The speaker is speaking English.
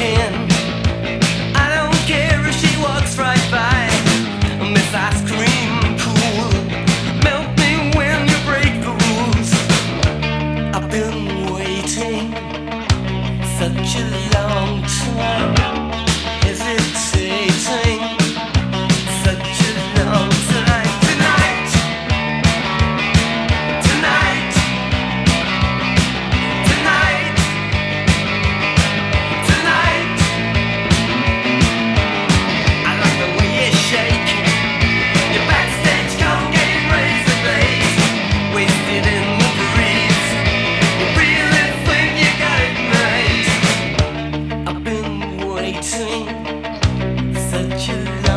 I don't care if she walks right by. Miss Ice Cream melt me when you break the rules. I've been waiting such a waiting, such a